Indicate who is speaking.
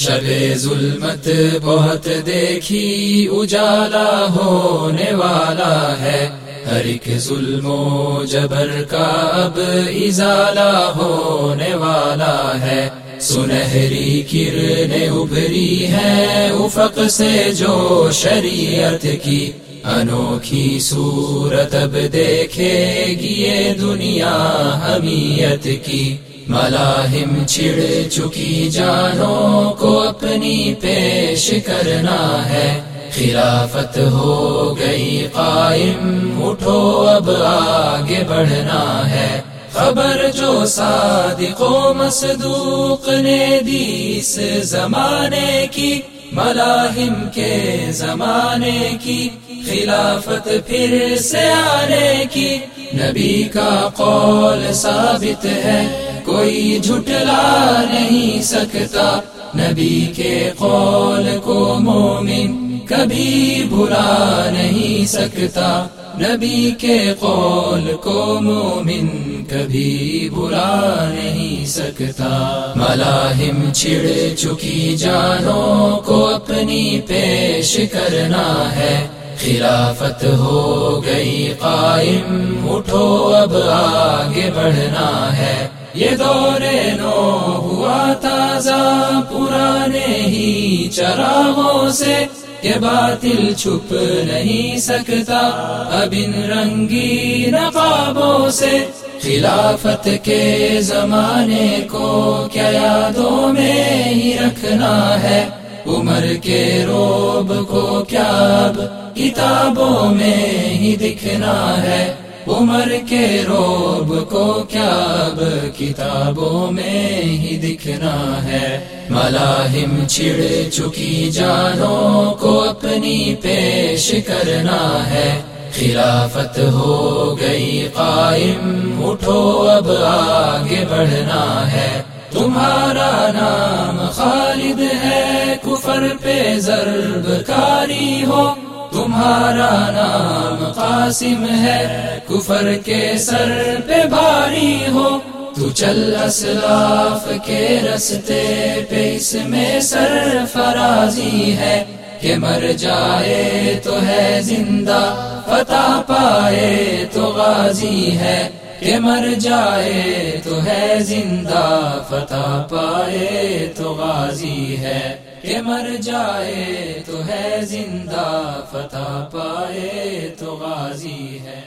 Speaker 1: شب ظلمت بہت دیکھی، اجالا ہونے والا ہے۔ ہر ایک ظلم و جبر کا اب ازالہ ہونے والا ہے۔ سنہری کرن ابھری ہے افق سے جو شریعت کی۔ انوکھی صورت اب دیکھے گی یہ دنیا حمیت کی۔ ملاحم چھڑ چکی جانوں کو اپنی پیش کرنا ہے۔ خلافت ہو گئی قائم، اٹھو اب آگے بڑھنا ہے۔ خبر جو صادق و مصدوق نے دی اس زمانے کی ملاحم کے زمانے کی۔ خلافت پھر سے آنے کی۔ نبی کا قول ثابت ہے۔ کوئی جھٹلا نہیں سکتا۔ نبی کے قول کو مومن کبھی بھلا نہیں سکتا۔ نبی کے قول کو مومن کبھی بھلا نہیں سکتا۔ ملاحم چھڑ چکی جانوں کو اپنی پیش کرنا ہے۔ خلافت ہو گئی قائم، اٹھو اب آگے بڑھنا ہے۔ یہ دور نو ہوا تازہ، پرانے ہی چراغوں سے یہ باطل چھپ نہیں سکتا۔ اب ان رنگی نقابوں سے خلافت کے زمانے کو کیا یادوں میں ہی رکھنا ہے۔ عمر کے روب کو کیا اب کتابوں میں ہی دکھنا ہے۔ عمر کے روب کو کیا اب کتابوں میں ہی دکھنا ہے۔ ملاحم چھڑ چکی جانوں کو اپنی پیش کرنا ہے۔ خلافت ہو گئی قائم، اٹھو اب آگے بڑھنا ہے۔ تمہارا نام خالد ہے، کفر پہ ضرب کاری ہو۔ تمہارا نام قاسم ہے، کفر کے سر پہ بھاری ہو۔ تو چل اسلاف کے رستے پہ اس میں سر فرازی ہے کہ مر جائے تو ہے زندہ، فتح پائے تو غازی ہے کہ مر جائے تو ہے زندہ، فتح پائے تو غازی ہے۔ کہ مر جائے تو ہے زندہ فتح پائے تو غازی ہے۔